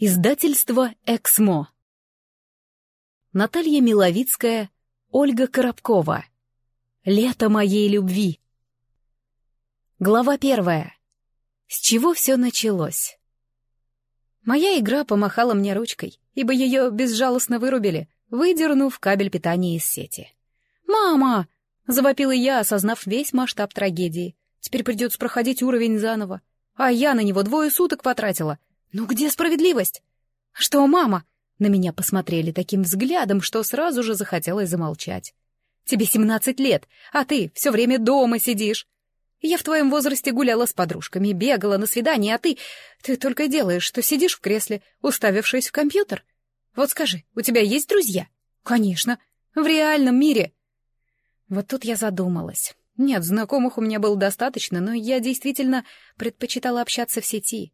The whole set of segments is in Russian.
Издательство «Эксмо». Наталья Миловицкая, Ольга Коробкова. «Лето моей любви». Глава первая. С чего все началось? Моя игра помахала мне ручкой, ибо ее безжалостно вырубили, выдернув кабель питания из сети. «Мама!» — завопила я, осознав весь масштаб трагедии. «Теперь придется проходить уровень заново. А я на него двое суток потратила. «Ну где справедливость?» «Что, мама?» На меня посмотрели таким взглядом, что сразу же захотелось замолчать. «Тебе семнадцать лет, а ты все время дома сидишь. Я в твоем возрасте гуляла с подружками, бегала на свидание, а ты... Ты только делаешь, что сидишь в кресле, уставившись в компьютер. Вот скажи, у тебя есть друзья?» «Конечно, в реальном мире». Вот тут я задумалась. Нет, знакомых у меня было достаточно, но я действительно предпочитала общаться в сети.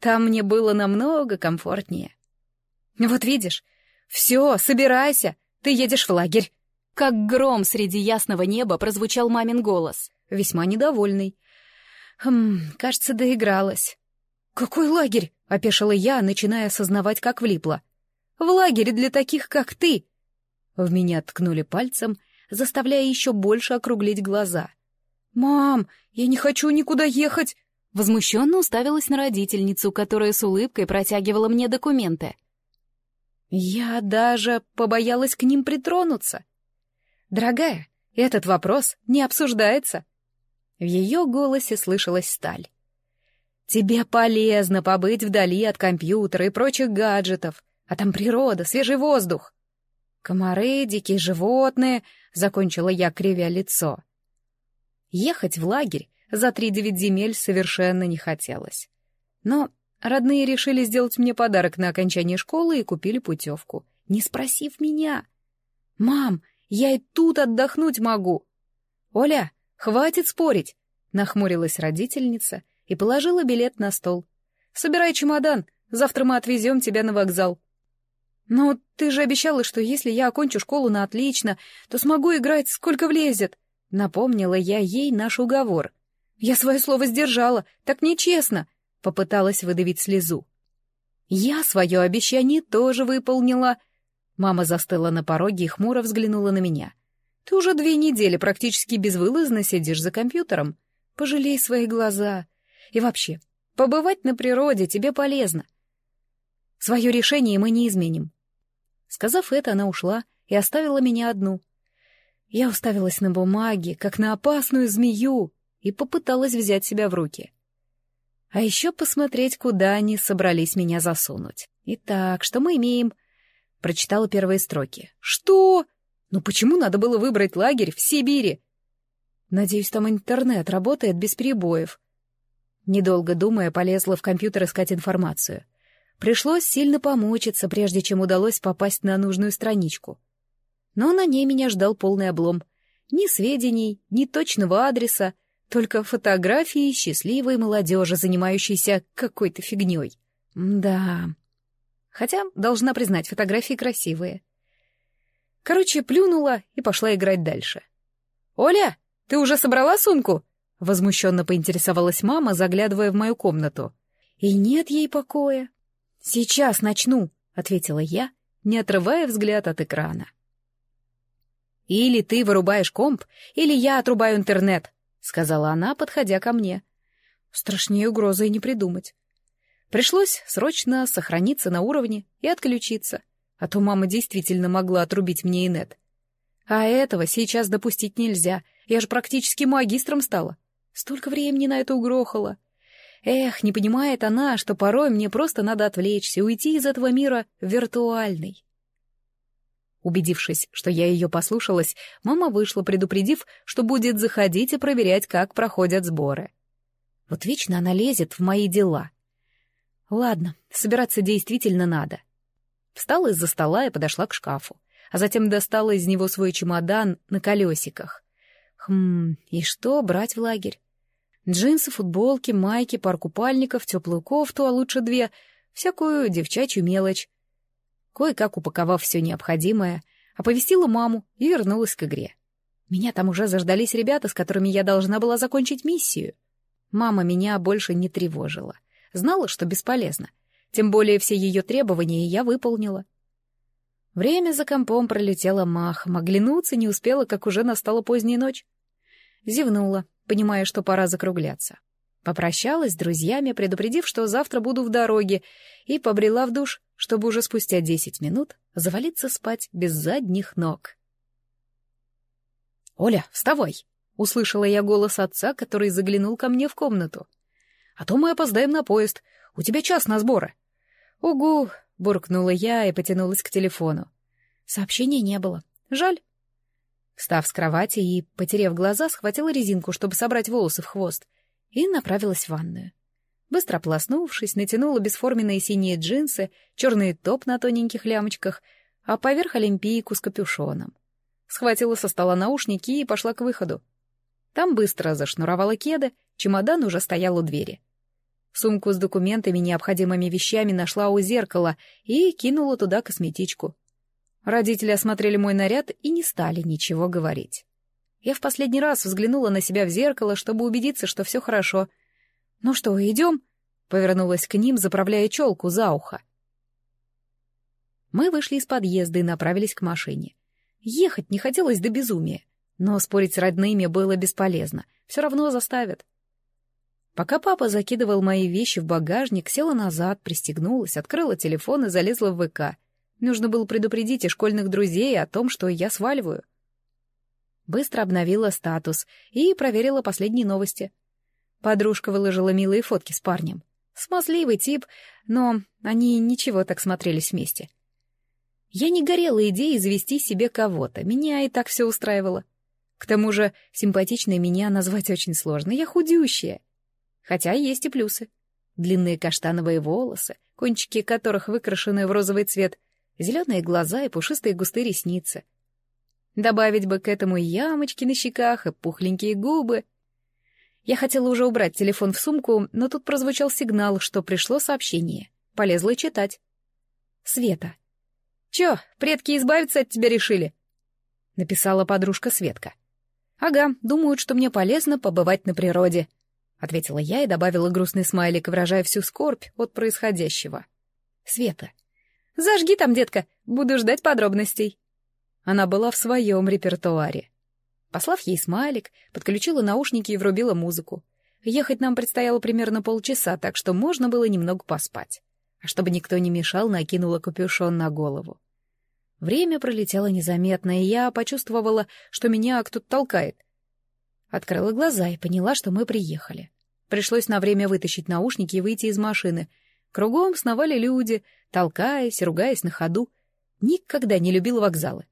Там мне было намного комфортнее. Вот видишь, все, собирайся, ты едешь в лагерь. Как гром среди ясного неба прозвучал мамин голос, весьма недовольный. Хм, кажется, доигралась. «Какой лагерь?» — опешила я, начиная осознавать, как влипла. «В лагере для таких, как ты!» В меня ткнули пальцем, заставляя еще больше округлить глаза. «Мам, я не хочу никуда ехать!» Возмущенно уставилась на родительницу, которая с улыбкой протягивала мне документы. Я даже побоялась к ним притронуться. «Дорогая, этот вопрос не обсуждается». В ее голосе слышалась сталь. «Тебе полезно побыть вдали от компьютера и прочих гаджетов, а там природа, свежий воздух». «Комары, дикие животные», — закончила я, кривя лицо. Ехать в лагерь за три девять земель совершенно не хотелось. Но родные решили сделать мне подарок на окончание школы и купили путевку, не спросив меня. «Мам, я и тут отдохнуть могу!» «Оля, хватит спорить!» — нахмурилась родительница и положила билет на стол. «Собирай чемодан, завтра мы отвезем тебя на вокзал». «Но ты же обещала, что если я окончу школу на отлично, то смогу играть сколько влезет», — напомнила я ей наш уговор. «Я свое слово сдержала, так нечестно!» — попыталась выдавить слезу. «Я свое обещание тоже выполнила!» Мама застыла на пороге и хмуро взглянула на меня. «Ты уже две недели практически безвылазно сидишь за компьютером. Пожалей свои глаза. И вообще, побывать на природе тебе полезно. Свое решение мы не изменим». Сказав это, она ушла и оставила меня одну. Я уставилась на бумаги, как на опасную змею, и попыталась взять себя в руки. А еще посмотреть, куда они собрались меня засунуть. Итак, что мы имеем? Прочитала первые строки. Что? Ну почему надо было выбрать лагерь в Сибири? Надеюсь, там интернет работает без перебоев. Недолго думая, полезла в компьютер искать информацию. Пришлось сильно помучиться, прежде чем удалось попасть на нужную страничку. Но на ней меня ждал полный облом. Ни сведений, ни точного адреса, только фотографии счастливой молодежи, занимающейся какой-то фигней. Да. Хотя, должна признать, фотографии красивые. Короче, плюнула и пошла играть дальше. «Оля, ты уже собрала сумку?» — возмущенно поинтересовалась мама, заглядывая в мою комнату. «И нет ей покоя». «Сейчас начну», — ответила я, не отрывая взгляд от экрана. «Или ты вырубаешь комп, или я отрубаю интернет», — сказала она, подходя ко мне. Страшнее угрозы и не придумать. Пришлось срочно сохраниться на уровне и отключиться, а то мама действительно могла отрубить мне инет. А этого сейчас допустить нельзя, я же практически магистром стала. Столько времени на это угрохало. Эх, не понимает она, что порой мне просто надо отвлечься уйти из этого мира виртуальный. Убедившись, что я ее послушалась, мама вышла, предупредив, что будет заходить и проверять, как проходят сборы. Вот вечно она лезет в мои дела. Ладно, собираться действительно надо. Встала из-за стола и подошла к шкафу, а затем достала из него свой чемодан на колесиках. Хм, и что брать в лагерь? Джинсы, футболки, майки, пар купальников, теплую кофту, а лучше две, всякую девчачью мелочь. Кое-как упаковав все необходимое, оповестила маму и вернулась к игре. Меня там уже заждались ребята, с которыми я должна была закончить миссию. Мама меня больше не тревожила. Знала, что бесполезно. Тем более все ее требования я выполнила. Время за компом пролетело махом, оглянуться не успела, как уже настала поздняя ночь. Зевнула, понимая, что пора закругляться. Попрощалась с друзьями, предупредив, что завтра буду в дороге, и побрела в душ, чтобы уже спустя десять минут завалиться спать без задних ног. «Оля, вставай!» — услышала я голос отца, который заглянул ко мне в комнату. «А то мы опоздаем на поезд. У тебя час на сборы». «Угу!» — буркнула я и потянулась к телефону. Сообщения не было. Жаль. Встав с кровати и, потерев глаза, схватила резинку, чтобы собрать волосы в хвост, и направилась в ванную. Быстро ополоснувшись, натянула бесформенные синие джинсы, черный топ на тоненьких лямочках, а поверх олимпийку с капюшоном. Схватила со стола наушники и пошла к выходу. Там быстро зашнуровала кеды, чемодан уже стоял у двери. Сумку с документами, необходимыми вещами нашла у зеркала и кинула туда косметичку. Родители осмотрели мой наряд и не стали ничего говорить. Я в последний раз взглянула на себя в зеркало, чтобы убедиться, что все хорошо. «Ну что, идем?» — повернулась к ним, заправляя челку за ухо. Мы вышли из подъезда и направились к машине. Ехать не хотелось до безумия, но спорить с родными было бесполезно, все равно заставят. Пока папа закидывал мои вещи в багажник, села назад, пристегнулась, открыла телефон и залезла в ВК — Нужно было предупредить и школьных друзей о том, что я сваливаю. Быстро обновила статус и проверила последние новости. Подружка выложила милые фотки с парнем. Смазливый тип, но они ничего так смотрелись вместе. Я не горела идеей завести себе кого-то, меня и так все устраивало. К тому же симпатичной меня назвать очень сложно, я худющая. Хотя есть и плюсы. Длинные каштановые волосы, кончики которых выкрашены в розовый цвет, зеленые глаза и пушистые густые ресницы. Добавить бы к этому ямочки на щеках и пухленькие губы. Я хотела уже убрать телефон в сумку, но тут прозвучал сигнал, что пришло сообщение. Полезла читать. Света. «Чё, предки избавиться от тебя решили?» — написала подружка Светка. «Ага, думают, что мне полезно побывать на природе», — ответила я и добавила грустный смайлик, выражая всю скорбь от происходящего. «Света, Зажги там, детка, буду ждать подробностей. Она была в своем репертуаре. Послав ей смайлик, подключила наушники и врубила музыку. Ехать нам предстояло примерно полчаса, так что можно было немного поспать. А чтобы никто не мешал, накинула капюшон на голову. Время пролетело незаметно, и я почувствовала, что меня кто-то толкает. Открыла глаза и поняла, что мы приехали. Пришлось на время вытащить наушники и выйти из машины — Кругом сновали люди, толкаясь, ругаясь на ходу. Никогда не любил вокзалы.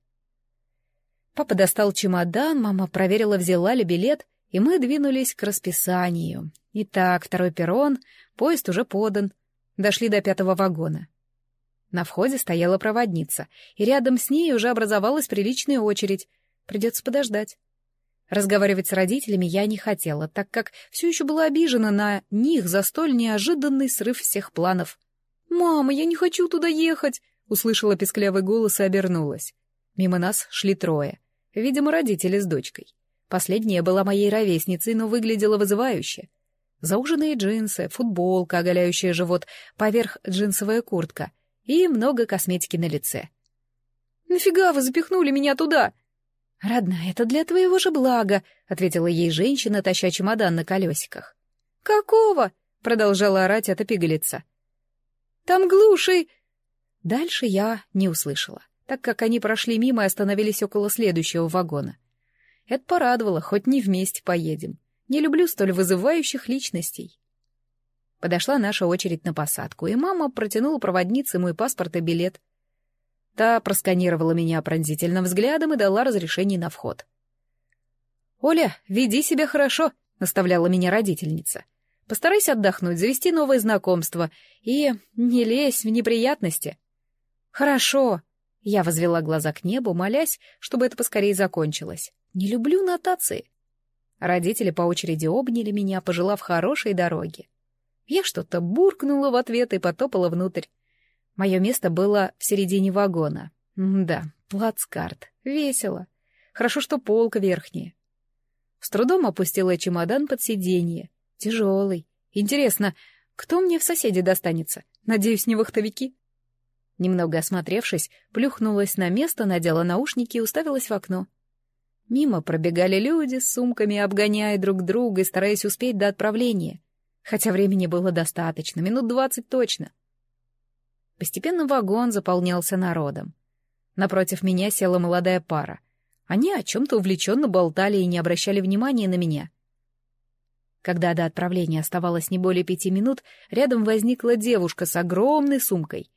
Папа достал чемодан, мама проверила, взяла ли билет, и мы двинулись к расписанию. Итак, второй перрон, поезд уже подан. Дошли до пятого вагона. На входе стояла проводница, и рядом с ней уже образовалась приличная очередь. Придется подождать. Разговаривать с родителями я не хотела, так как все еще была обижена на них за столь неожиданный срыв всех планов. «Мама, я не хочу туда ехать!» — услышала песклявый голос и обернулась. Мимо нас шли трое. Видимо, родители с дочкой. Последняя была моей ровесницей, но выглядела вызывающе. Зауженные джинсы, футболка, оголяющая живот, поверх джинсовая куртка и много косметики на лице. «Нафига вы запихнули меня туда?» «Родная, это для твоего же блага», — ответила ей женщина, таща чемодан на колесиках. «Какого?» — продолжала орать эта пигалица. «Там глуши!» Дальше я не услышала, так как они прошли мимо и остановились около следующего вагона. Это порадовало, хоть не вместе поедем. Не люблю столь вызывающих личностей. Подошла наша очередь на посадку, и мама протянула проводнице мой паспорт и билет — Та просканировала меня пронзительным взглядом и дала разрешение на вход. «Оля, веди себя хорошо», — наставляла меня родительница. «Постарайся отдохнуть, завести новые знакомства и не лезь в неприятности». «Хорошо», — я возвела глаза к небу, молясь, чтобы это поскорее закончилось. «Не люблю нотации». Родители по очереди обняли меня, пожелав хорошей дороги. Я что-то буркнула в ответ и потопала внутрь. Мое место было в середине вагона. М да, плацкарт. Весело. Хорошо, что полка верхняя. С трудом опустила чемодан под сиденье. Тяжелый. Интересно, кто мне в соседе достанется? Надеюсь, не вахтовики?» Немного осмотревшись, плюхнулась на место, надела наушники и уставилась в окно. Мимо пробегали люди с сумками, обгоняя друг друга и стараясь успеть до отправления. Хотя времени было достаточно, минут двадцать точно. Постепенно вагон заполнялся народом. Напротив меня села молодая пара. Они о чем-то увлеченно болтали и не обращали внимания на меня. Когда до отправления оставалось не более пяти минут, рядом возникла девушка с огромной сумкой.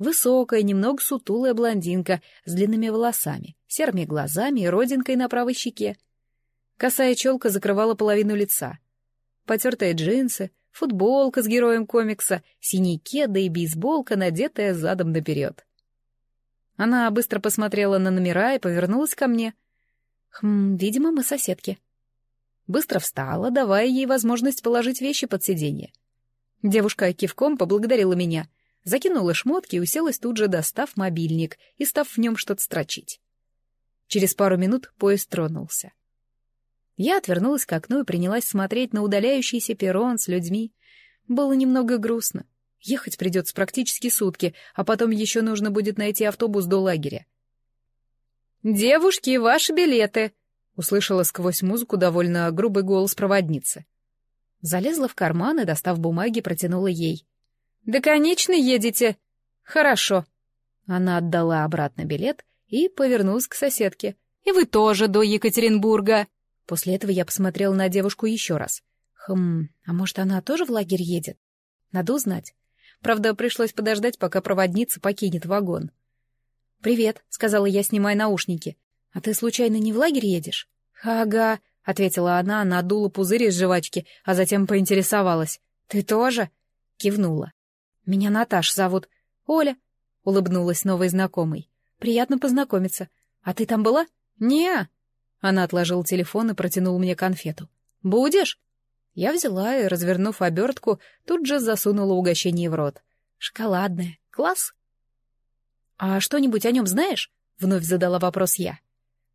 Высокая, немного сутулая блондинка с длинными волосами, серыми глазами и родинкой на правой щеке. Косая челка закрывала половину лица. Потертые джинсы, футболка с героем комикса, синие кеды и бейсболка, надетая задом наперед. Она быстро посмотрела на номера и повернулась ко мне. Хм, видимо, мы соседки. Быстро встала, давая ей возможность положить вещи под сиденье. Девушка кивком поблагодарила меня — закинула шмотки и уселась тут же, достав мобильник и став в нем что-то строчить. Через пару минут поезд тронулся. Я отвернулась к окну и принялась смотреть на удаляющийся перрон с людьми. Было немного грустно. Ехать придется практически сутки, а потом еще нужно будет найти автобус до лагеря. «Девушки, ваши билеты!» — услышала сквозь музыку довольно грубый голос проводницы. Залезла в карман и, достав бумаги, протянула ей. «Да, конечно, едете!» «Хорошо». Она отдала обратно билет и повернулась к соседке. «И вы тоже до Екатеринбурга!» После этого я посмотрела на девушку еще раз. «Хм, а может, она тоже в лагерь едет? Надо узнать. Правда, пришлось подождать, пока проводница покинет вагон». «Привет», — сказала я, снимая наушники. «А ты случайно не в лагерь едешь?» «Ага», — ответила она, надула пузырь из жвачки, а затем поинтересовалась. «Ты тоже?» — кивнула. «Меня Наташ зовут. Оля», — улыбнулась новой знакомой. «Приятно познакомиться. А ты там была?» «Не-а». Она отложила телефон и протянула мне конфету. «Будешь?» Я взяла и, развернув обертку, тут же засунула угощение в рот. «Шоколадное. Класс!» «А что-нибудь о нем знаешь?» — вновь задала вопрос я.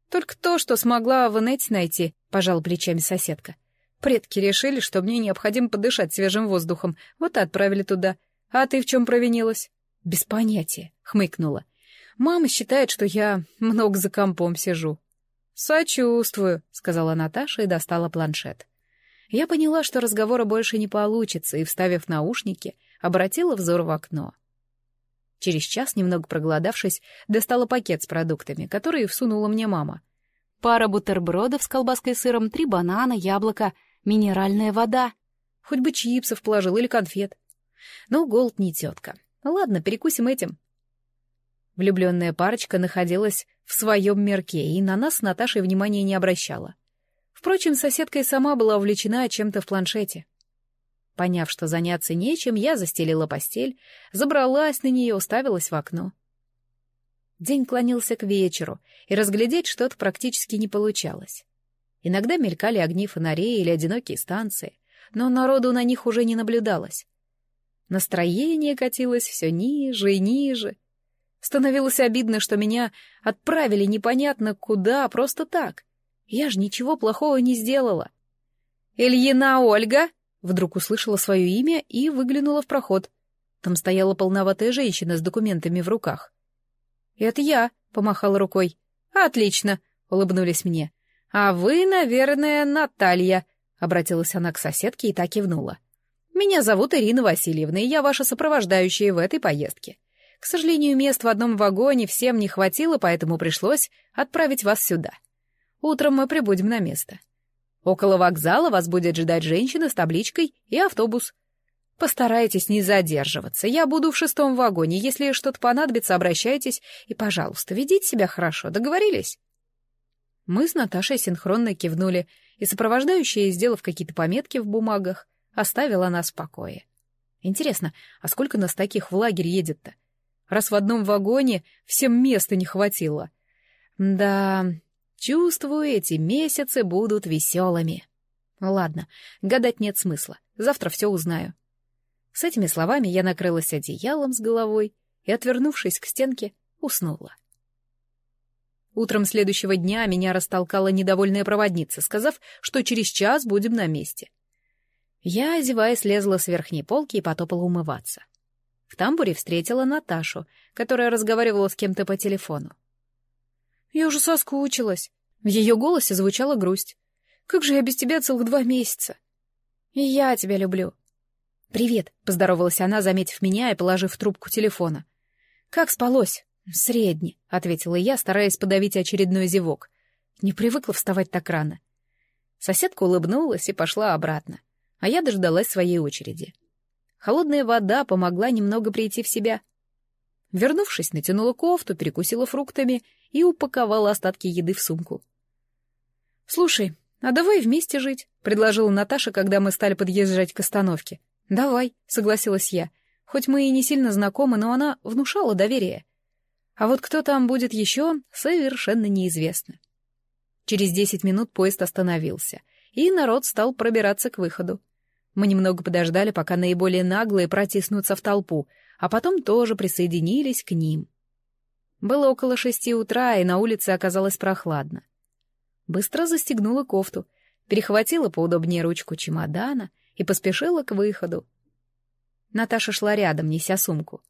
«Только то, что смогла в инете найти», — пожал плечами соседка. «Предки решили, что мне необходимо подышать свежим воздухом, вот и отправили туда. «А ты в чем провинилась?» «Без понятия», — хмыкнула. «Мама считает, что я много за компом сижу». «Сочувствую», — сказала Наташа и достала планшет. Я поняла, что разговора больше не получится, и, вставив наушники, обратила взор в окно. Через час, немного проголодавшись, достала пакет с продуктами, которые всунула мне мама. Пара бутербродов с колбаской и сыром, три банана, яблоко, минеральная вода. Хоть бы чипсов положил или конфет. Но голод не тетка. Ладно, перекусим этим. Влюбленная парочка находилась в своем мерке и на нас с Наташей внимания не обращала. Впрочем, соседка и сама была увлечена чем-то в планшете. Поняв, что заняться нечем, я застелила постель, забралась на нее, уставилась в окно. День клонился к вечеру, и разглядеть что-то практически не получалось. Иногда мелькали огни фонарей или одинокие станции, но народу на них уже не наблюдалось. Настроение катилось все ниже и ниже. Становилось обидно, что меня отправили непонятно куда, просто так. Я же ничего плохого не сделала. «Ильина Ольга!» Вдруг услышала свое имя и выглянула в проход. Там стояла полноватая женщина с документами в руках. «Это я», — помахала рукой. «Отлично», — улыбнулись мне. «А вы, наверное, Наталья», — обратилась она к соседке и так кивнула. Меня зовут Ирина Васильевна, и я ваша сопровождающая в этой поездке. К сожалению, мест в одном вагоне всем не хватило, поэтому пришлось отправить вас сюда. Утром мы прибудем на место. Около вокзала вас будет ждать женщина с табличкой и автобус. Постарайтесь не задерживаться. Я буду в шестом вагоне. Если что-то понадобится, обращайтесь. И, пожалуйста, ведите себя хорошо. Договорились?» Мы с Наташей синхронно кивнули, и сопровождающая, сделав какие-то пометки в бумагах, оставила нас в покое. Интересно, а сколько нас таких в лагерь едет-то? Раз в одном вагоне всем места не хватило. Да, чувствую, эти месяцы будут веселыми. Ладно, гадать нет смысла, завтра все узнаю. С этими словами я накрылась одеялом с головой и, отвернувшись к стенке, уснула. Утром следующего дня меня растолкала недовольная проводница, сказав, что через час будем на месте. Я, озевая, слезла с верхней полки и потопала умываться. В тамбуре встретила Наташу, которая разговаривала с кем-то по телефону. «Я уже соскучилась». В ее голосе звучала грусть. «Как же я без тебя целых два месяца?» «И я тебя люблю». «Привет», — поздоровалась она, заметив меня и положив трубку телефона. «Как спалось?» «Средне», — ответила я, стараясь подавить очередной зевок. Не привыкла вставать так рано. Соседка улыбнулась и пошла обратно, а я дождалась своей очереди. Холодная вода помогла немного прийти в себя. Вернувшись, натянула кофту, перекусила фруктами и упаковала остатки еды в сумку. «Слушай, а давай вместе жить», — предложила Наташа, когда мы стали подъезжать к остановке. «Давай», — согласилась я. Хоть мы и не сильно знакомы, но она внушала доверие. А вот кто там будет еще, совершенно неизвестно. Через десять минут поезд остановился, и народ стал пробираться к выходу. Мы немного подождали, пока наиболее наглые протиснутся в толпу, а потом тоже присоединились к ним. Было около шести утра, и на улице оказалось прохладно. Быстро застегнула кофту, перехватила поудобнее ручку чемодана и поспешила к выходу. Наташа шла рядом, неся сумку.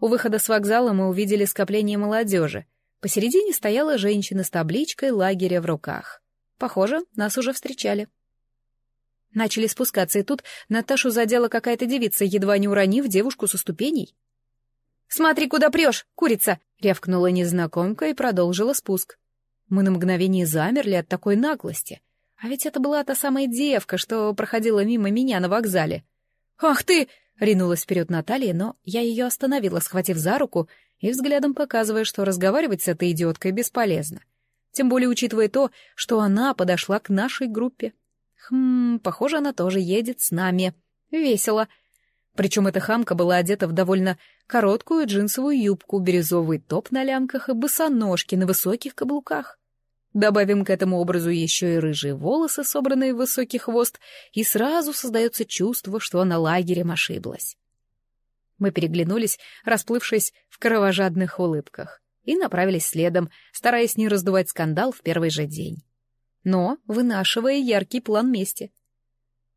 У выхода с вокзала мы увидели скопление молодежи. Посередине стояла женщина с табличкой лагеря в руках. Похоже, нас уже встречали. Начали спускаться, и тут Наташу задела какая-то девица, едва не уронив девушку со ступеней. «Смотри, куда прешь, курица!» — рявкнула незнакомка и продолжила спуск. Мы на мгновение замерли от такой наглости. А ведь это была та самая девка, что проходила мимо меня на вокзале. «Ах ты!» — ринулась вперед Наталья, но я ее остановила, схватив за руку и взглядом показывая, что разговаривать с этой идиоткой бесполезно. Тем более учитывая то, что она подошла к нашей группе. Хм, похоже, она тоже едет с нами. Весело. Причем эта хамка была одета в довольно короткую джинсовую юбку, бирюзовый топ на лямках и босоножки на высоких каблуках. Добавим к этому образу еще и рыжие волосы, собранные в высокий хвост, и сразу создается чувство, что она лагерем ошиблась. Мы переглянулись, расплывшись в кровожадных улыбках, и направились следом, стараясь не раздувать скандал в первый же день. Но вынашивая яркий план мести.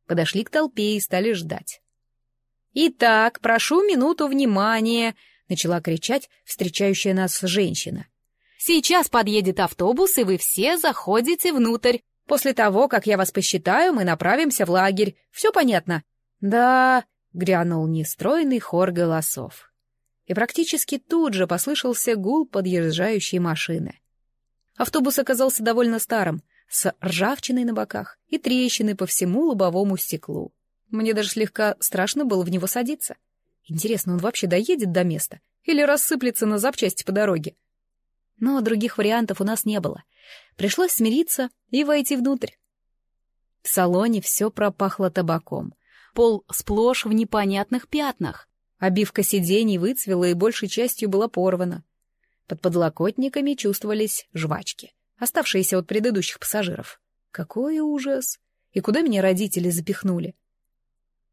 Подошли к толпе и стали ждать. «Итак, прошу минуту внимания!» — начала кричать встречающая нас женщина. Сейчас подъедет автобус, и вы все заходите внутрь. После того, как я вас посчитаю, мы направимся в лагерь. Все понятно?» «Да», — грянул нестройный хор голосов. И практически тут же послышался гул подъезжающей машины. Автобус оказался довольно старым, с ржавчиной на боках и трещины по всему лобовому стеклу. Мне даже слегка страшно было в него садиться. Интересно, он вообще доедет до места или рассыплется на запчасти по дороге? Но других вариантов у нас не было. Пришлось смириться и войти внутрь. В салоне все пропахло табаком. Пол сплошь в непонятных пятнах. Обивка сидений выцвела и большей частью была порвана. Под подлокотниками чувствовались жвачки, оставшиеся от предыдущих пассажиров. Какой ужас! И куда меня родители запихнули?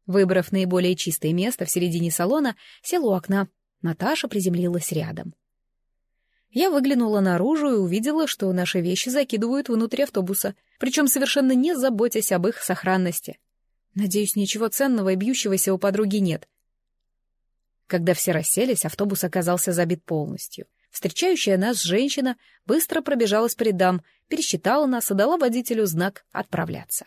Выбрав наиболее чистое место в середине салона, сел у окна. Наташа приземлилась рядом. Я выглянула наружу и увидела, что наши вещи закидывают внутрь автобуса, причем совершенно не заботясь об их сохранности. Надеюсь, ничего ценного и бьющегося у подруги нет. Когда все расселись, автобус оказался забит полностью. Встречающая нас женщина быстро пробежалась по рядам, пересчитала нас и дала водителю знак «Отправляться».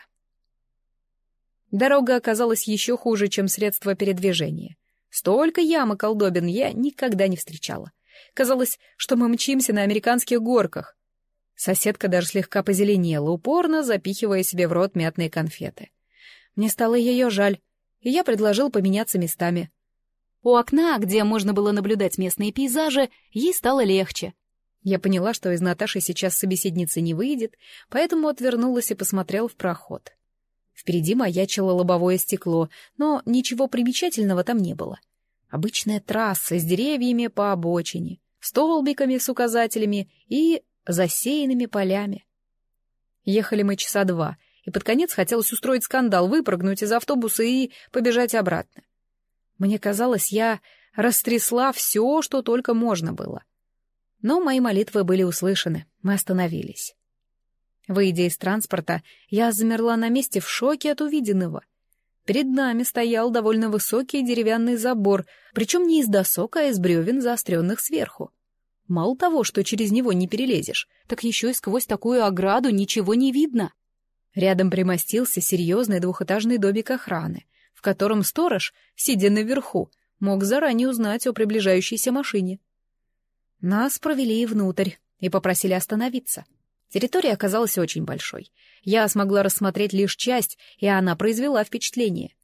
Дорога оказалась еще хуже, чем средство передвижения. Столько ям и колдобин я никогда не встречала. Казалось, что мы мчимся на американских горках. Соседка даже слегка позеленела, упорно запихивая себе в рот мятные конфеты. Мне стало ее жаль, и я предложил поменяться местами. У окна, где можно было наблюдать местные пейзажи, ей стало легче. Я поняла, что из Наташи сейчас собеседницы не выйдет, поэтому отвернулась и посмотрела в проход. Впереди маячило лобовое стекло, но ничего примечательного там не было. Обычная трасса с деревьями по обочине, столбиками с указателями и засеянными полями. Ехали мы часа два, и под конец хотелось устроить скандал, выпрыгнуть из автобуса и побежать обратно. Мне казалось, я растрясла все, что только можно было. Но мои молитвы были услышаны, мы остановились. Выйдя из транспорта, я замерла на месте в шоке от увиденного — Перед нами стоял довольно высокий деревянный забор, причем не из досок, а из бревен, заостренных сверху. Мало того, что через него не перелезешь, так еще и сквозь такую ограду ничего не видно. Рядом примостился серьезный двухэтажный домик охраны, котором сторож, сидя наверху, мог заранее узнать о приближающейся машине. Нас провели внутрь и попросили остановиться. Территория оказалась очень большой. Я смогла рассмотреть лишь часть, и она произвела впечатление.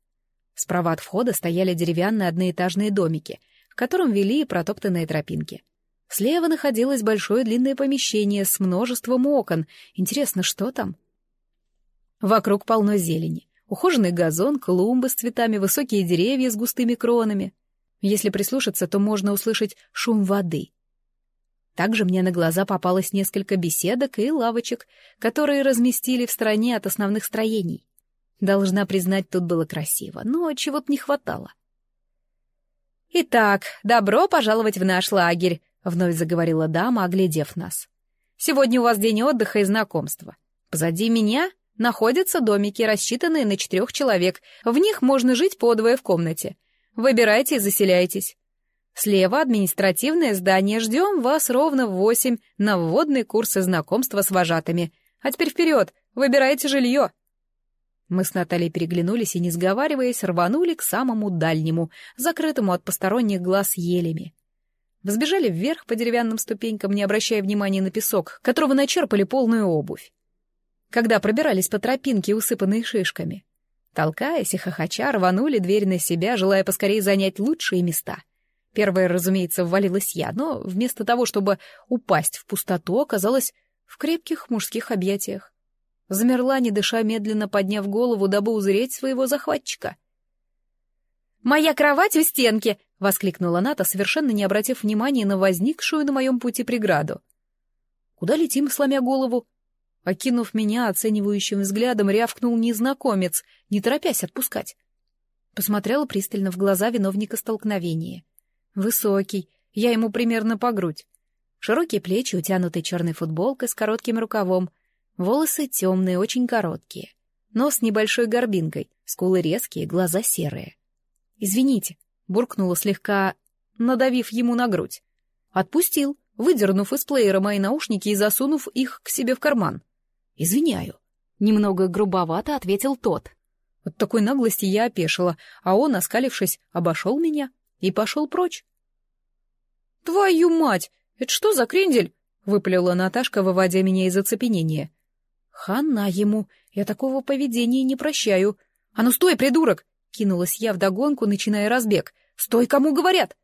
Справа от входа стояли деревянные одноэтажные домики, к которым вели протоптанные тропинки. Слева находилось большое длинное помещение с множеством окон. Интересно, что там? Вокруг полно зелени. Ухоженный газон, клумбы с цветами, высокие деревья с густыми кронами. Если прислушаться, то можно услышать шум воды — также мне на глаза попалось несколько беседок и лавочек, которые разместили в стороне от основных строений. Должна признать, тут было красиво, но чего-то не хватало. «Итак, добро пожаловать в наш лагерь», — вновь заговорила дама, оглядев нас. «Сегодня у вас день отдыха и знакомства. Позади меня находятся домики, рассчитанные на четырех человек. В них можно жить подвое в комнате. Выбирайте и заселяйтесь. Слева административное здание. Ждем вас ровно в восемь на вводный курс и знакомства с вожатыми. А теперь вперед, выбирайте жилье. Мы с Натальей переглянулись и, не сговариваясь, рванули к самому дальнему, закрытому от посторонних глаз елями. Взбежали вверх по деревянным ступенькам, не обращая внимания на песок, которого начерпали полную обувь. Когда пробирались по тропинке, усыпанной шишками. Толкаясь и хохоча, рванули дверь на себя, желая поскорее занять лучшие места — Первая, разумеется, ввалилась я, но вместо того, чтобы упасть в пустоту, оказалась в крепких мужских объятиях. Замерла, не дыша, медленно подняв голову, дабы узреть своего захватчика. «Моя кровать у стенки!» — воскликнула Ната, совершенно не обратив внимания на возникшую на моем пути преграду. «Куда летим, сломя голову?» Окинув меня оценивающим взглядом, рявкнул незнакомец, не торопясь отпускать. Посмотрела пристально в глаза виновника столкновения. Высокий, я ему примерно по грудь. Широкие плечи, утянутые черной футболкой с коротким рукавом. Волосы темные, очень короткие. Нос небольшой горбинкой, скулы резкие, глаза серые. «Извините», — буркнула слегка, надавив ему на грудь. Отпустил, выдернув из плеера мои наушники и засунув их к себе в карман. «Извиняю». Немного грубовато ответил тот. От такой наглости я опешила, а он, оскалившись, обошел меня и пошел прочь. «Твою мать! Это что за крендель?» — выпалила Наташка, выводя меня из оцепенения. «Хана ему! Я такого поведения не прощаю! А ну стой, придурок!» — кинулась я вдогонку, начиная разбег. «Стой, кому говорят!»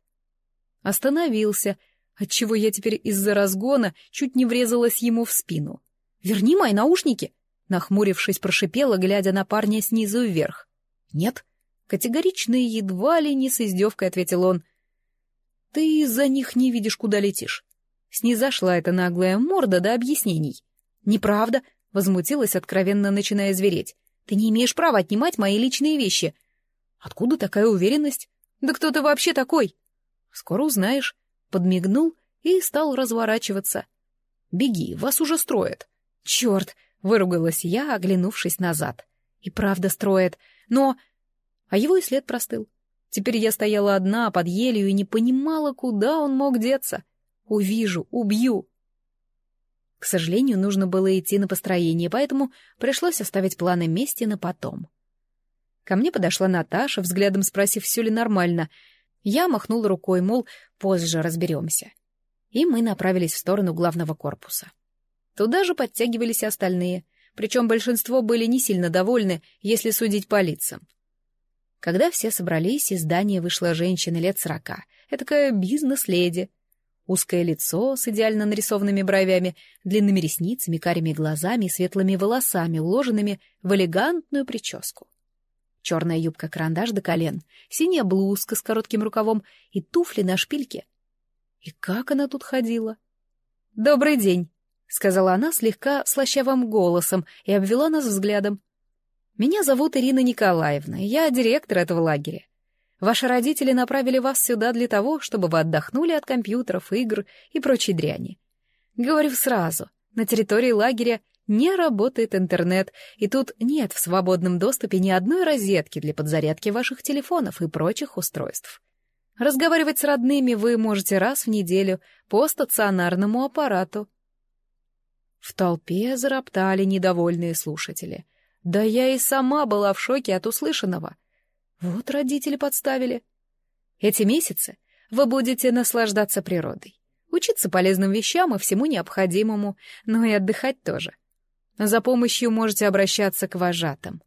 Остановился, отчего я теперь из-за разгона чуть не врезалась ему в спину. «Верни мои наушники!» — нахмурившись, прошипела, глядя на парня снизу вверх. «Нет, Категорично и едва ли не с издевкой ответил он. «Ты из-за них не видишь, куда летишь». Снизошла эта наглая морда до объяснений. «Неправда», — возмутилась, откровенно начиная звереть. «Ты не имеешь права отнимать мои личные вещи». «Откуда такая уверенность? Да кто ты вообще такой?» «Скоро узнаешь», — подмигнул и стал разворачиваться. «Беги, вас уже строят». «Черт!» — выругалась я, оглянувшись назад. «И правда строят. Но а его и след простыл. Теперь я стояла одна под елью и не понимала, куда он мог деться. Увижу, убью. К сожалению, нужно было идти на построение, поэтому пришлось оставить планы мести на потом. Ко мне подошла Наташа, взглядом спросив, все ли нормально. Я махнул рукой, мол, позже разберемся. И мы направились в сторону главного корпуса. Туда же подтягивались остальные, причем большинство были не сильно довольны, если судить по лицам. Когда все собрались, из здания вышла женщина лет сорока, этакая бизнес-леди. Узкое лицо с идеально нарисованными бровями, длинными ресницами, карими глазами и светлыми волосами, уложенными в элегантную прическу. Черная юбка-карандаш до колен, синяя блузка с коротким рукавом и туфли на шпильке. И как она тут ходила? «Добрый день», — сказала она слегка слащавым голосом и обвела нас взглядом. Меня зовут Ирина Николаевна, я директор этого лагеря. Ваши родители направили вас сюда для того, чтобы вы отдохнули от компьютеров, игр и прочей дряни. Говорю сразу, на территории лагеря Не работает интернет, и тут нет в свободном доступе ни одной розетки для подзарядки ваших телефонов и прочих устройств. Разговаривать с родными вы можете раз в неделю по стационарному аппарату. В толпе зароптали недовольные слушатели. Да я и сама была в шоке от услышанного. Вот родители подставили. Эти месяцы вы будете наслаждаться природой, учиться полезным вещам и всему необходимому, но и отдыхать тоже. За помощью можете обращаться к вожатым.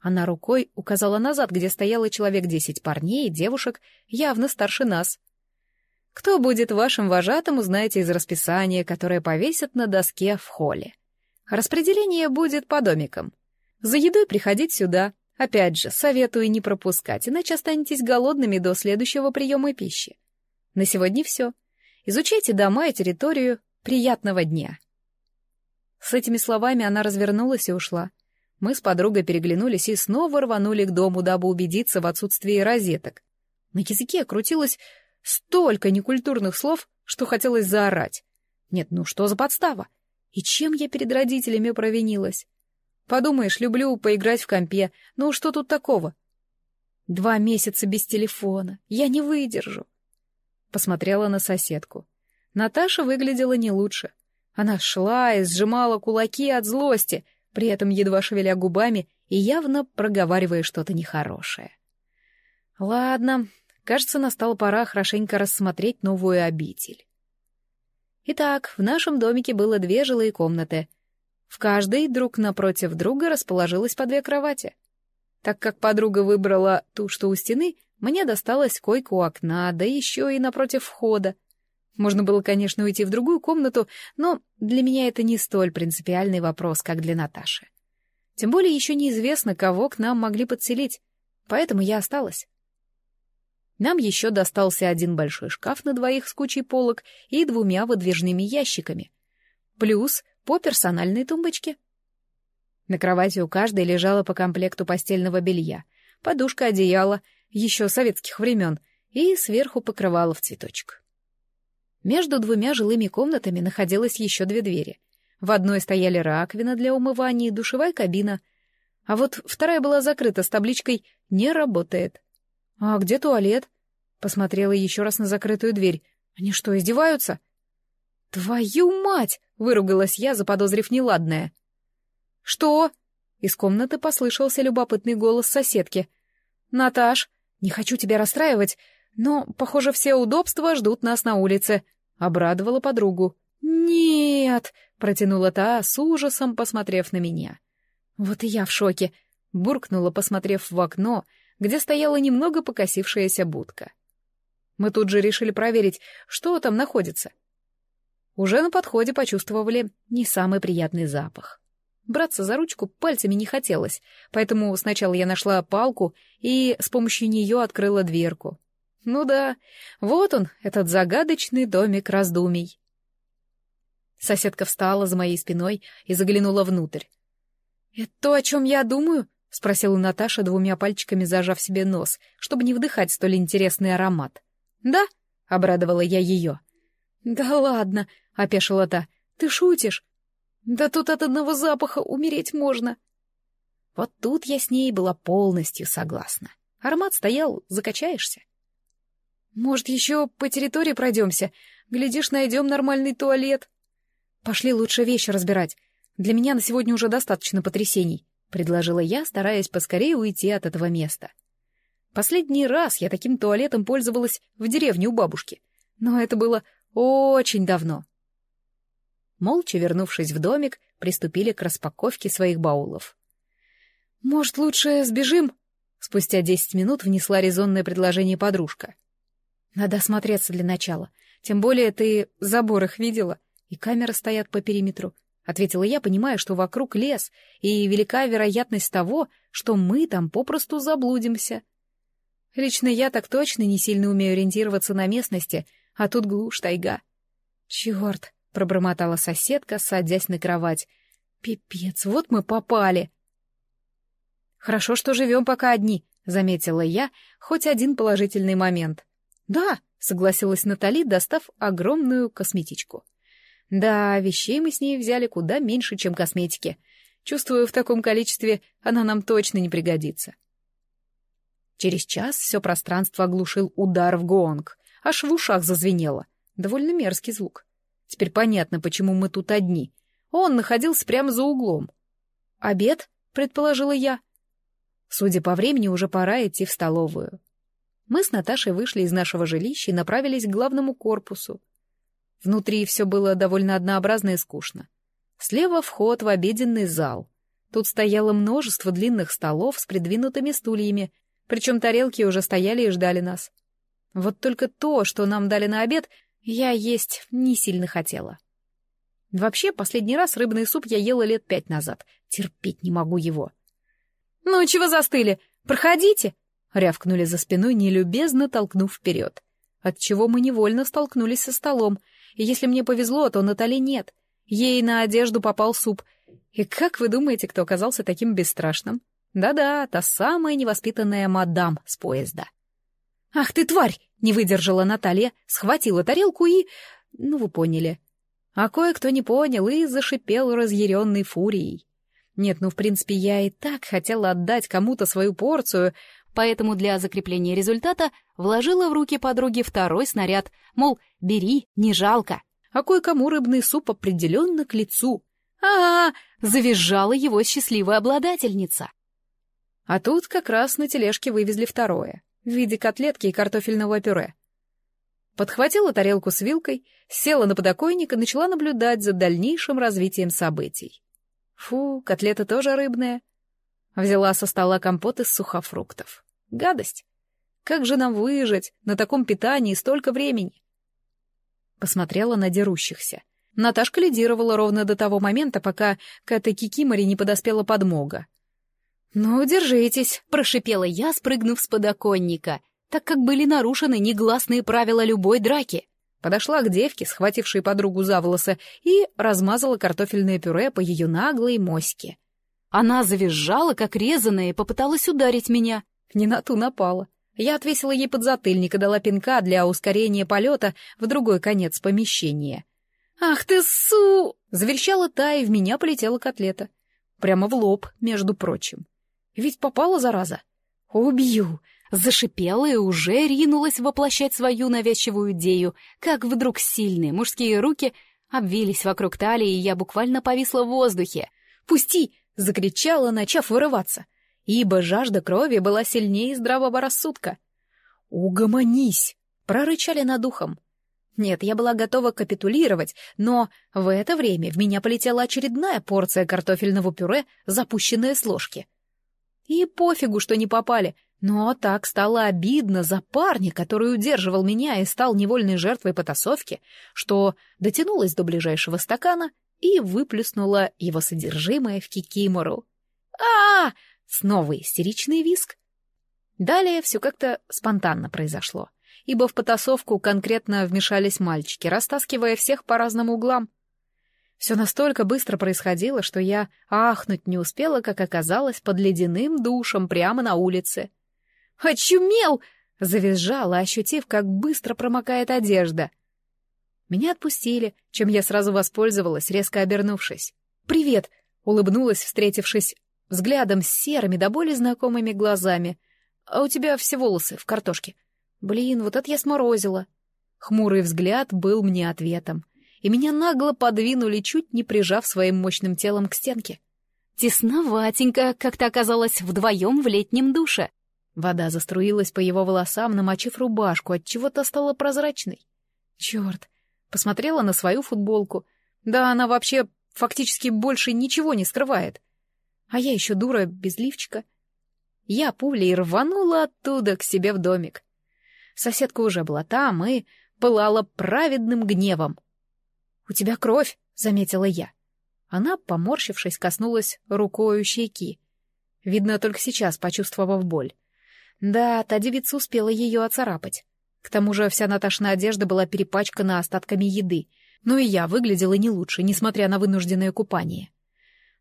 Она рукой указала назад, где стояло человек десять парней и девушек, явно старше нас. Кто будет вашим вожатым, узнаете из расписания, которое повесят на доске в холле. Распределение будет по домикам. За едой приходить сюда. Опять же, советую не пропускать, иначе останетесь голодными до следующего приема пищи. На сегодня все. Изучайте дома и территорию. Приятного дня. С этими словами она развернулась и ушла. Мы с подругой переглянулись и снова рванули к дому, дабы убедиться в отсутствии розеток. На языке крутилось Столько некультурных слов, что хотелось заорать. Нет, ну что за подстава? И чем я перед родителями провинилась? Подумаешь, люблю поиграть в компе, ну что тут такого? Два месяца без телефона, я не выдержу. Посмотрела на соседку. Наташа выглядела не лучше. Она шла и сжимала кулаки от злости, при этом едва шевеля губами и явно проговаривая что-то нехорошее. Ладно, Кажется, настала пора хорошенько рассмотреть новую обитель. Итак, в нашем домике было две жилые комнаты. В каждой друг напротив друга расположилось по две кровати. Так как подруга выбрала ту, что у стены, мне досталась койка у окна, да еще и напротив входа. Можно было, конечно, уйти в другую комнату, но для меня это не столь принципиальный вопрос, как для Наташи. Тем более еще неизвестно, кого к нам могли подселить, поэтому я осталась. Нам еще достался один большой шкаф на двоих с кучей полок и двумя выдвижными ящиками. Плюс по персональной тумбочке. На кровати у каждой лежало по комплекту постельного белья, подушка, одеяло, еще советских времен, и сверху покрывало в цветочек. Между двумя жилыми комнатами находилось еще две двери. В одной стояли раковина для умывания и душевая кабина, а вот вторая была закрыта с табличкой «Не работает». «А где туалет?» Посмотрела еще раз на закрытую дверь. «Они что, издеваются?» «Твою мать!» — выругалась я, заподозрив неладное. «Что?» — из комнаты послышался любопытный голос соседки. «Наташ, не хочу тебя расстраивать, но, похоже, все удобства ждут нас на улице», — обрадовала подругу. «Нет!» — протянула та с ужасом, посмотрев на меня. «Вот и я в шоке», — буркнула, посмотрев в окно, где стояла немного покосившаяся будка. Мы тут же решили проверить, что там находится. Уже на подходе почувствовали не самый приятный запах. Браться за ручку пальцами не хотелось, поэтому сначала я нашла палку и с помощью нее открыла дверку. Ну да, вот он, этот загадочный домик раздумий. Соседка встала за моей спиной и заглянула внутрь. «Это то, о чем я думаю?» — спросила Наташа, двумя пальчиками зажав себе нос, чтобы не вдыхать столь интересный аромат. «Да?» — обрадовала я ее. «Да ладно!» — опешила та. «Ты шутишь? Да тут от одного запаха умереть можно!» Вот тут я с ней была полностью согласна. Аромат стоял, закачаешься. «Может, еще по территории пройдемся? Глядишь, найдем нормальный туалет?» «Пошли лучше вещи разбирать. Для меня на сегодня уже достаточно потрясений», — предложила я, стараясь поскорее уйти от этого места. — Последний раз я таким туалетом пользовалась в деревне у бабушки, но это было очень давно. Молча вернувшись в домик, приступили к распаковке своих баулов. «Может, лучше сбежим?» Спустя десять минут внесла резонное предложение подружка. «Надо осмотреться для начала. Тем более ты забор их видела, и камеры стоят по периметру», — ответила я, понимая, что вокруг лес, и велика вероятность того, что мы там попросту заблудимся. Лично я так точно не сильно умею ориентироваться на местности, а тут глушь, тайга. «Черт!» — пробормотала соседка, садясь на кровать. «Пипец, вот мы попали!» «Хорошо, что живем пока одни», — заметила я, хоть один положительный момент. «Да», — согласилась Натали, достав огромную косметичку. Да, вещей мы с ней взяли куда меньше, чем косметики. Чувствую, в таком количестве она нам точно не пригодится. Через час все пространство оглушил удар в гонг, аж в ушах зазвенело. Довольно мерзкий звук. Теперь понятно, почему мы тут одни. Он находился прямо за углом. «Обед?» — предположила я. Судя по времени, уже пора идти в столовую. Мы с Наташей вышли из нашего жилища и направились к главному корпусу. Внутри все было довольно однообразно и скучно. Слева вход в обеденный зал. Тут стояло множество длинных столов с придвинутыми стульями, причем тарелки уже стояли и ждали нас. Вот только то, что нам дали на обед, я есть не сильно хотела. Вообще, последний раз рыбный суп я ела лет пять назад. Терпеть не могу его. «Ну, чего застыли? Проходите!» — рявкнули за спиной, нелюбезно толкнув вперед. Отчего мы невольно столкнулись со столом, и если мне повезло, то Натали нет. Ей на одежду попал суп. И как вы думаете, кто оказался таким бесстрашным? Да-да, та самая невоспитанная мадам с поезда. «Ах ты, тварь!» — не выдержала Наталья, схватила тарелку и... Ну, вы поняли. А кое-кто не понял и зашипел разъяренной фурией. Нет, ну, в принципе, я и так хотела отдать кому-то свою порцию, поэтому для закрепления результата вложила в руки подруги второй снаряд, мол, бери, не жалко. А кое-кому рыбный суп определенно к лицу. А, -а, -а завизжала его счастливая обладательница. А тут как раз на тележке вывезли второе, в виде котлетки и картофельного пюре. Подхватила тарелку с вилкой, села на подоконник и начала наблюдать за дальнейшим развитием событий. Фу, котлета тоже рыбная. Взяла со стола компот из сухофруктов. Гадость. Как же нам выжить на таком питании столько времени? Посмотрела на дерущихся. Наташка лидировала ровно до того момента, пока к этой кикиморе не подоспела подмога. «Ну, держитесь», — прошипела я, спрыгнув с подоконника, так как были нарушены негласные правила любой драки. Подошла к девке, схватившей подругу за волосы, и размазала картофельное пюре по ее наглой моське. Она завизжала, как резаная, и попыталась ударить меня. Не на ту напала. Я отвесила ей подзатыльник и дала пинка для ускорения полета в другой конец помещения. «Ах ты, су!» — заверещала та, и в меня полетела котлета. Прямо в лоб, между прочим. Ведь попала, зараза. Убью! Зашипела и уже ринулась воплощать свою навязчивую идею, как вдруг сильные мужские руки обвились вокруг талии, и я буквально повисла в воздухе. «Пусти!» — закричала, начав вырываться, ибо жажда крови была сильнее здравого рассудка. «Угомонись!» — прорычали над ухом. Нет, я была готова капитулировать, но в это время в меня полетела очередная порция картофельного пюре, запущенная с ложки — и пофигу, что не попали, но так стало обидно за парня, который удерживал меня и стал невольной жертвой потасовки, что дотянулась до ближайшего стакана и выплюснула его содержимое в кикимору. а, -а, -а Снова истеричный виск. Далее все как-то спонтанно произошло, ибо в потасовку конкретно вмешались мальчики, растаскивая всех по разным углам. Все настолько быстро происходило, что я ахнуть не успела, как оказалось под ледяным душем прямо на улице. «Очумел!» — завизжала, ощутив, как быстро промокает одежда. Меня отпустили, чем я сразу воспользовалась, резко обернувшись. «Привет!» — улыбнулась, встретившись взглядом с серыми до боли знакомыми глазами. «А у тебя все волосы в картошке». «Блин, вот это я сморозила». Хмурый взгляд был мне ответом и меня нагло подвинули, чуть не прижав своим мощным телом к стенке. Тесноватенько, как-то оказалось вдвоем в летнем душе. Вода заструилась по его волосам, намочив рубашку, от чего то стала прозрачной. Черт! Посмотрела на свою футболку. Да она вообще фактически больше ничего не скрывает. А я еще дура, без лифчика. Я пулей рванула оттуда к себе в домик. Соседка уже была там и пылала праведным гневом. «У тебя кровь», — заметила я. Она, поморщившись, коснулась рукою щеки. Видно, только сейчас, почувствовав боль. Да, та девица успела ее оцарапать. К тому же вся Наташина одежда была перепачкана остатками еды, но и я выглядела не лучше, несмотря на вынужденное купание.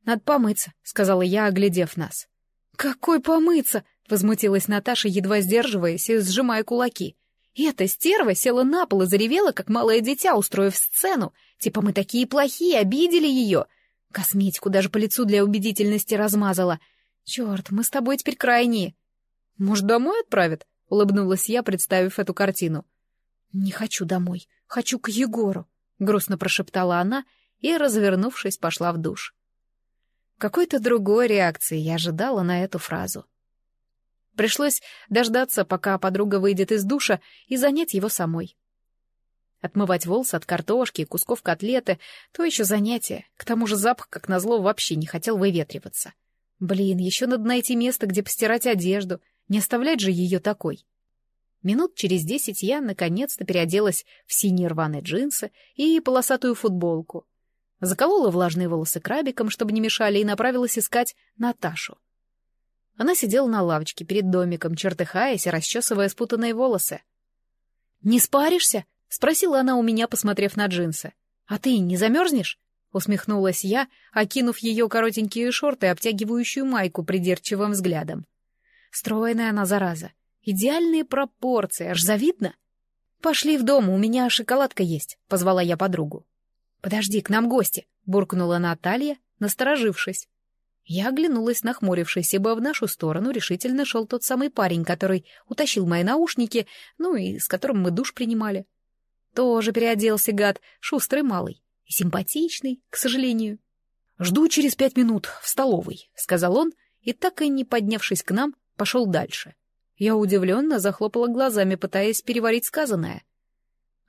«Надо помыться», — сказала я, оглядев нас. «Какой помыться?» — возмутилась Наташа, едва сдерживаясь и сжимая кулаки. Эта стерва села на пол и заревела, как малое дитя, устроив сцену, Типа мы такие плохие, обидели ее. Косметику даже по лицу для убедительности размазала. Черт, мы с тобой теперь крайние. Может, домой отправят? Улыбнулась я, представив эту картину. Не хочу домой, хочу к Егору, грустно прошептала она и, развернувшись, пошла в душ. Какой-то другой реакции я ожидала на эту фразу. Пришлось дождаться, пока подруга выйдет из душа, и занять его самой. Отмывать волосы от картошки и кусков котлеты — то еще занятие. К тому же запах, как назло, вообще не хотел выветриваться. Блин, еще надо найти место, где постирать одежду. Не оставлять же ее такой. Минут через десять я наконец-то переоделась в синие рваные джинсы и полосатую футболку. Заколола влажные волосы крабиком, чтобы не мешали, и направилась искать Наташу. Она сидела на лавочке перед домиком, чертыхаясь и расчесывая спутанные волосы. «Не спаришься?» — спросила она у меня, посмотрев на джинсы. «А ты не замерзнешь?» — усмехнулась я, окинув ее коротенькие шорты и обтягивающую майку придирчивым взглядом. Стройная она, зараза. Идеальные пропорции, аж завидно. «Пошли в дом, у меня шоколадка есть», — позвала я подругу. «Подожди, к нам гости», — буркнула Наталья, насторожившись. Я оглянулась, нахмурившись, ибо в нашу сторону решительно шел тот самый парень, который утащил мои наушники, ну и с которым мы душ принимали. Тоже переоделся гад, шустрый малый. И симпатичный, к сожалению. «Жду через пять минут в столовой», — сказал он, и так и не поднявшись к нам, пошел дальше. Я удивленно захлопала глазами, пытаясь переварить сказанное.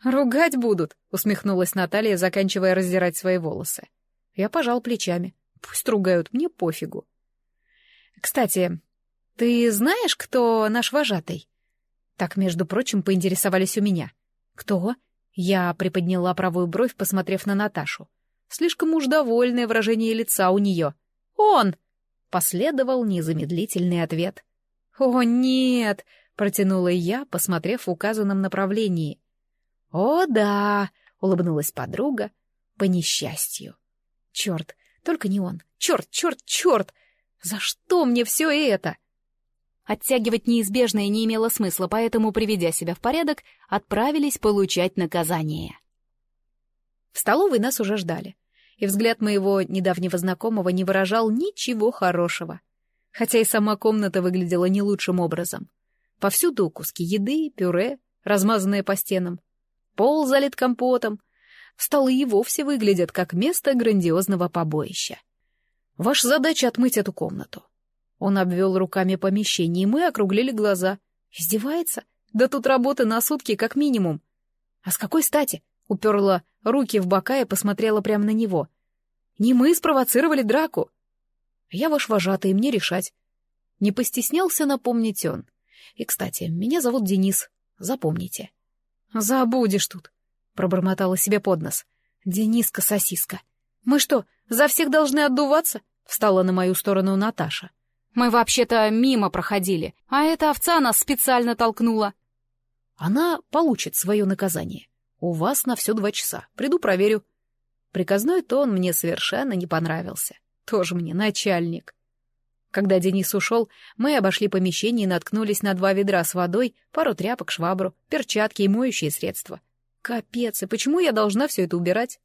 «Ругать будут», — усмехнулась Наталья, заканчивая раздирать свои волосы. Я пожал плечами. «Пусть ругают, мне пофигу». «Кстати, ты знаешь, кто наш вожатый?» Так, между прочим, поинтересовались у меня. «Кто?» Я приподняла правую бровь, посмотрев на Наташу. Слишком уж довольное выражение лица у нее. «Он!» — последовал незамедлительный ответ. «О, нет!» — протянула я, посмотрев в указанном направлении. «О, да!» — улыбнулась подруга. «По несчастью!» «Черт! Только не он! Черт, черт, черт! За что мне все это?» Оттягивать неизбежное не имело смысла, поэтому, приведя себя в порядок, отправились получать наказание. В столовой нас уже ждали, и взгляд моего недавнего знакомого не выражал ничего хорошего. Хотя и сама комната выглядела не лучшим образом. Повсюду куски еды, пюре, размазанные по стенам. Пол залит компотом. Столы и вовсе выглядят как место грандиозного побоища. Ваша задача — отмыть эту комнату. Он обвел руками помещение, и мы округлили глаза. Издевается? Да тут работы на сутки как минимум. А с какой стати? Уперла руки в бока и посмотрела прямо на него. Не мы спровоцировали драку. Я ваш вожатый, мне решать. Не постеснялся напомнить он. И, кстати, меня зовут Денис. Запомните. Забудешь тут, пробормотала себе под нос. Дениска-сосиска. Мы что, за всех должны отдуваться? Встала на мою сторону Наташа. Мы вообще-то мимо проходили, а эта овца нас специально толкнула. Она получит свое наказание. У вас на все два часа. Приду проверю. Приказной тон мне совершенно не понравился. Тоже мне начальник. Когда Денис ушел, мы обошли помещение и наткнулись на два ведра с водой, пару тряпок, швабру, перчатки и моющие средства. Капец, и почему я должна все это убирать?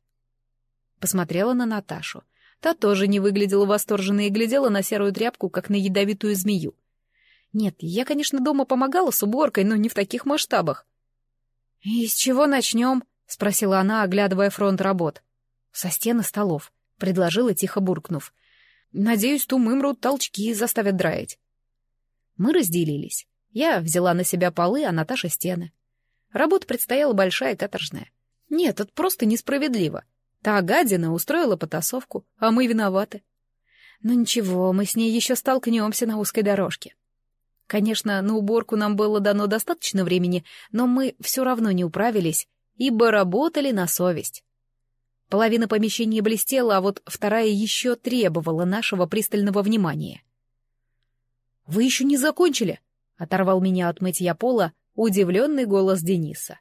Посмотрела на Наташу. Та тоже не выглядела восторженной и глядела на серую тряпку, как на ядовитую змею. Нет, я, конечно, дома помогала с уборкой, но не в таких масштабах. «И с чего начнем?» — спросила она, оглядывая фронт работ. «Со стены столов», — предложила, тихо буркнув. «Надеюсь, тум имрут толчки заставят драить». Мы разделились. Я взяла на себя полы, а Наташа — стены. Работа предстояла большая и каторжная. Нет, это просто несправедливо. Та гадина устроила потасовку, а мы виноваты. Но ничего, мы с ней еще столкнемся на узкой дорожке. Конечно, на уборку нам было дано достаточно времени, но мы все равно не управились, ибо работали на совесть. Половина помещения блестела, а вот вторая еще требовала нашего пристального внимания. «Вы еще не закончили?» — оторвал меня от мытья пола удивленный голос Дениса.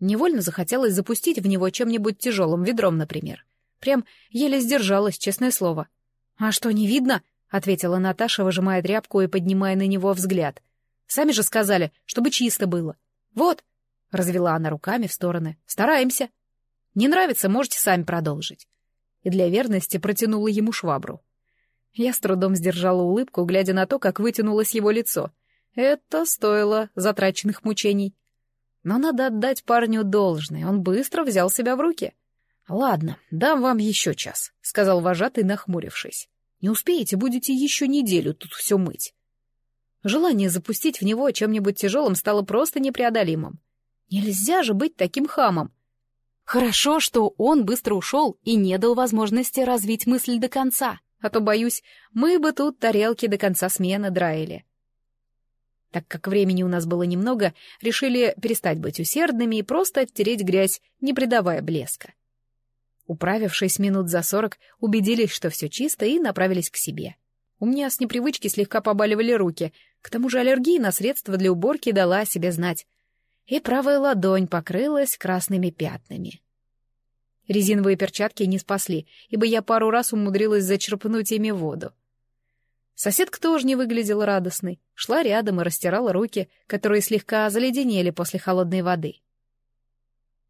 Невольно захотелось запустить в него чем-нибудь тяжелым ведром, например. Прям еле сдержалась, честное слово. «А что, не видно?» — ответила Наташа, выжимая тряпку и поднимая на него взгляд. «Сами же сказали, чтобы чисто было. Вот!» — развела она руками в стороны. «Стараемся!» Не нравится, можете сами продолжить. И для верности протянула ему швабру. Я с трудом сдержала улыбку, глядя на то, как вытянулось его лицо. Это стоило затраченных мучений. Но надо отдать парню должное, он быстро взял себя в руки. «Ладно, дам вам еще час», — сказал вожатый, нахмурившись. «Не успеете, будете еще неделю тут все мыть». Желание запустить в него чем-нибудь тяжелым стало просто непреодолимым. Нельзя же быть таким хамом. Хорошо, что он быстро ушел и не дал возможности развить мысль до конца, а то, боюсь, мы бы тут тарелки до конца смены драили. Так как времени у нас было немного, решили перестать быть усердными и просто оттереть грязь, не придавая блеска. Управившись минут за сорок, убедились, что все чисто, и направились к себе. У меня с непривычки слегка побаливали руки, к тому же аллергия на средства для уборки дала о себе знать. И правая ладонь покрылась красными пятнами. Резиновые перчатки не спасли, ибо я пару раз умудрилась зачерпнуть ими воду. Соседка тоже не выглядела радостной, шла рядом и растирала руки, которые слегка заледенели после холодной воды.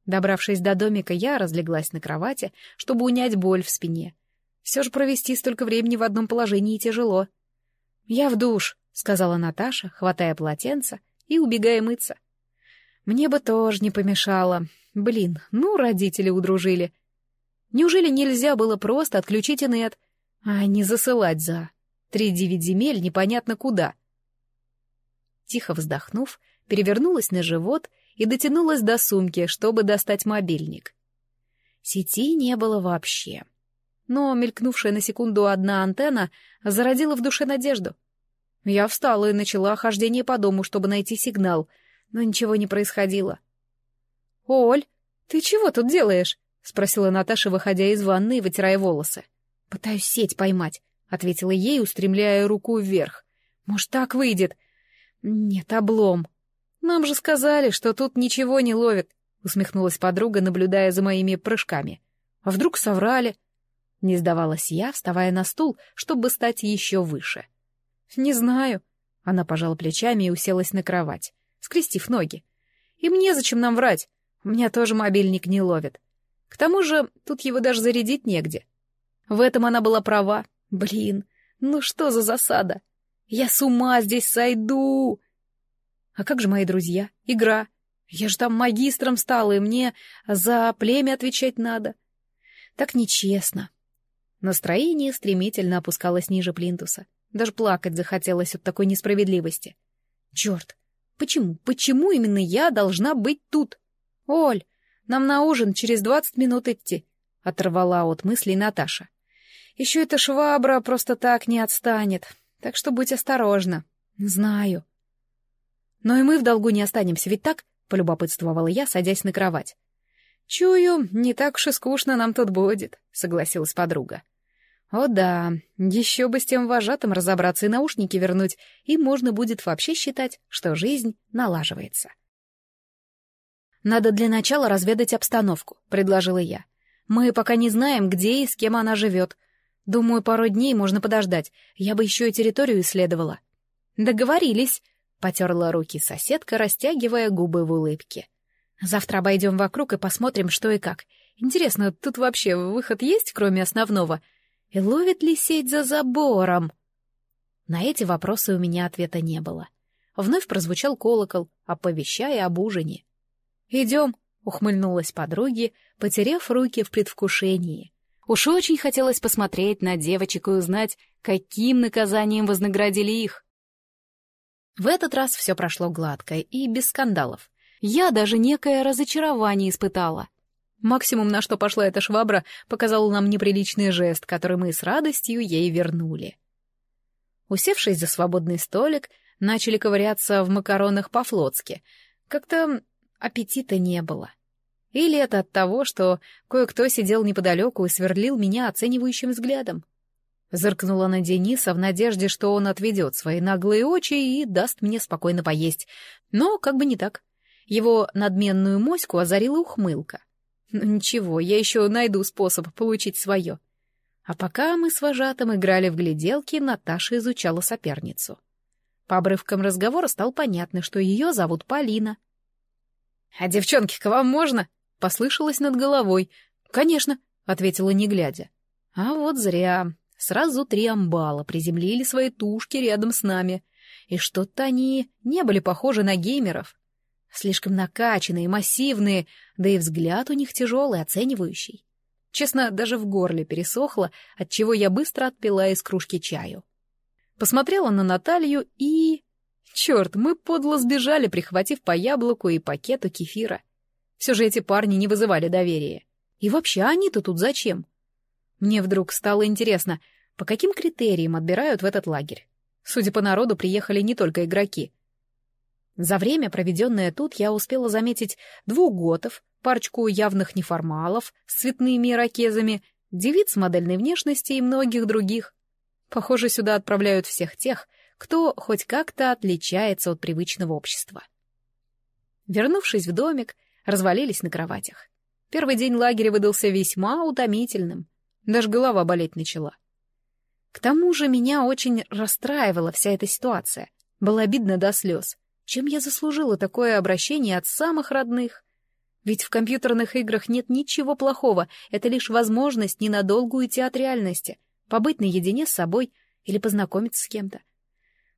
Добравшись до домика, я разлеглась на кровати, чтобы унять боль в спине, все же провести столько времени в одном положении тяжело. «Я в душ», — сказала Наташа, хватая полотенце и убегая мыться. «Мне бы тоже не помешало. Блин, ну, родители удружили. Неужели нельзя было просто отключить инет, а не засылать за три девять земель непонятно куда?» Тихо вздохнув, перевернулась на живот и дотянулась до сумки, чтобы достать мобильник. Сети не было вообще но мелькнувшая на секунду одна антенна зародила в душе надежду. Я встала и начала хождение по дому, чтобы найти сигнал, но ничего не происходило. «Оль, ты чего тут делаешь?» — спросила Наташа, выходя из ванны и вытирая волосы. «Пытаюсь сеть поймать», — ответила ей, устремляя руку вверх. «Может, так выйдет?» «Нет, облом». «Нам же сказали, что тут ничего не ловит», — усмехнулась подруга, наблюдая за моими прыжками. «А вдруг соврали?» Не сдавалась я, вставая на стул, чтобы стать еще выше. «Не знаю». Она пожала плечами и уселась на кровать, скрестив ноги. «И мне зачем нам врать? У меня тоже мобильник не ловит. К тому же тут его даже зарядить негде». В этом она была права. Блин, ну что за засада? Я с ума здесь сойду! А как же мои друзья? Игра. Я же там магистром стала, и мне за племя отвечать надо. Так нечестно. Настроение стремительно опускалось ниже плинтуса. Даже плакать захотелось от такой несправедливости. Черт! Почему? Почему именно я должна быть тут? Оль, нам на ужин через двадцать минут идти, — оторвала от мыслей Наташа. Еще эта швабра просто так не отстанет, так что будь осторожна. Знаю. Но и мы в долгу не останемся, ведь так? — полюбопытствовала я, садясь на кровать. «Чую, не так уж и скучно нам тут будет», — согласилась подруга. О да, еще бы с тем вожатым разобраться и наушники вернуть, и можно будет вообще считать, что жизнь налаживается. «Надо для начала разведать обстановку», — предложила я. «Мы пока не знаем, где и с кем она живет. Думаю, пару дней можно подождать. Я бы еще и территорию исследовала». «Договорились», — потерла руки соседка, растягивая губы в улыбке. «Завтра обойдем вокруг и посмотрим, что и как. Интересно, тут вообще выход есть, кроме основного?» И ловит ли сеть за забором? На эти вопросы у меня ответа не было. Вновь прозвучал колокол, оповещая об ужине. «Идем», — ухмыльнулась подруги, потеряв руки в предвкушении. Уж очень хотелось посмотреть на девочек и узнать, каким наказанием вознаградили их. В этот раз все прошло гладко и без скандалов. Я даже некое разочарование испытала — Максимум, на что пошла эта швабра, показал нам неприличный жест, который мы с радостью ей вернули. Усевшись за свободный столик, начали ковыряться в макаронах по-флотски. Как-то аппетита не было. Или это от того, что кое-кто сидел неподалеку и сверлил меня оценивающим взглядом. Зыркнула на Дениса в надежде, что он отведет свои наглые очи и даст мне спокойно поесть. Но как бы не так. Его надменную моську озарила ухмылка. Ну ничего, я еще найду способ получить свое. А пока мы с вожатым играли в гляделки, Наташа изучала соперницу. По обрывкам разговора стало понятно, что ее зовут Полина. «А девчонки, к вам можно?» послышалось над головой. «Конечно», — ответила не глядя. «А вот зря. Сразу три амбала приземлили свои тушки рядом с нами. И что-то они не были похожи на геймеров. Слишком накачанные, массивные, да и взгляд у них тяжелый, оценивающий. Честно, даже в горле пересохло, отчего я быстро отпила из кружки чаю. Посмотрела на Наталью и... Черт, мы подло сбежали, прихватив по яблоку и пакету кефира. Все же эти парни не вызывали доверия. И вообще, они-то тут зачем? Мне вдруг стало интересно, по каким критериям отбирают в этот лагерь? Судя по народу, приехали не только игроки. За время, проведенное тут, я успела заметить двух готов, парочку явных неформалов с цветными ирокезами, девиц модельной внешности и многих других. Похоже, сюда отправляют всех тех, кто хоть как-то отличается от привычного общества. Вернувшись в домик, развалились на кроватях. Первый день лагеря выдался весьма утомительным. Даже голова болеть начала. К тому же меня очень расстраивала вся эта ситуация. Было обидно до слез. Чем я заслужила такое обращение от самых родных? Ведь в компьютерных играх нет ничего плохого, это лишь возможность ненадолго уйти от реальности, побыть наедине с собой или познакомиться с кем-то.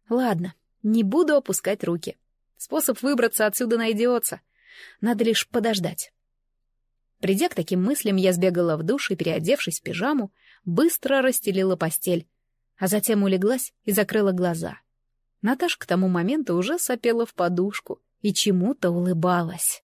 Ладно, не буду опускать руки. Способ выбраться отсюда найдется. Надо лишь подождать. Придя к таким мыслям, я сбегала в душ и, переодевшись в пижаму, быстро расстелила постель, а затем улеглась и закрыла глаза. Наташ к тому моменту уже сопела в подушку и чему-то улыбалась.